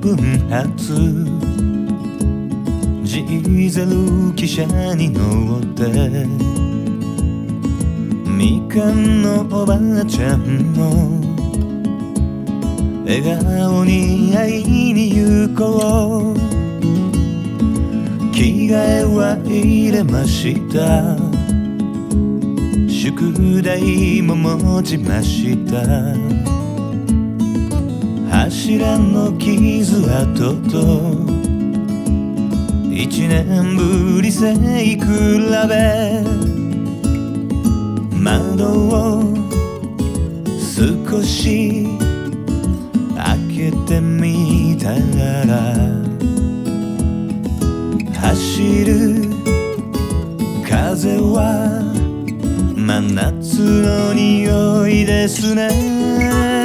分発ジーゼル汽車に乗って。みかんのおばあちゃんの笑顔に会いに行こう。着替えは入れました。宿題も持ちました。柱の傷跡と一年ぶり背比べ窓を少し開けてみたら走る風は真夏の匂いですね。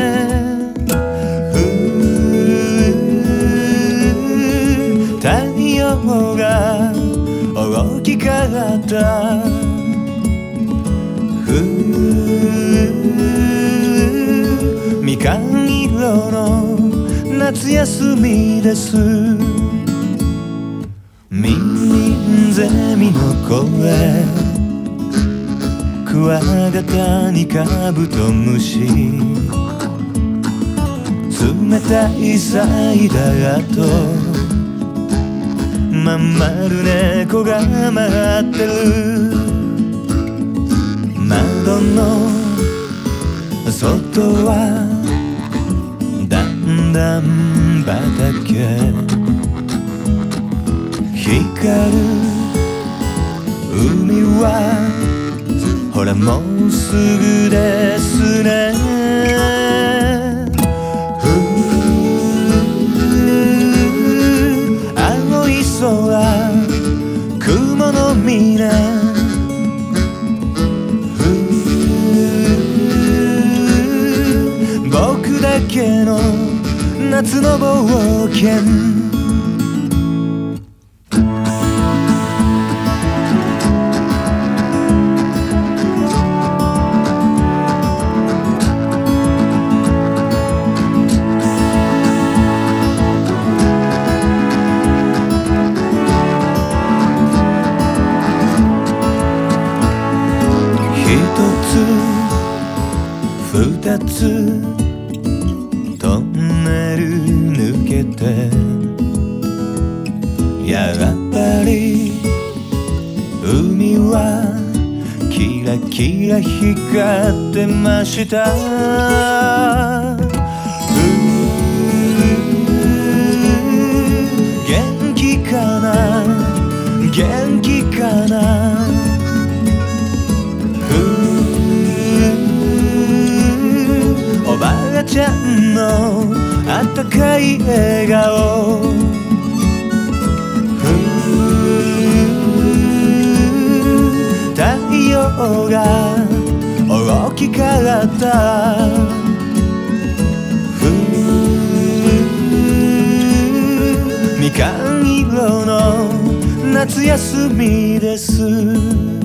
陽が大きかったふみかん色の夏休みですミンゼミの声。クワガタにカブトムシ冷たいサイダーとまん丸猫が待ってる。窓の外はだんだん畑。光る海はほらもうすぐですね。けの夏の冒険。二つ。ネル抜けて。やっぱり海はキラキラ光ってました。うー元気かな？元気かな？おばあちゃんのあったかい笑顔。太陽が大きかった。みかん。色の夏休みです。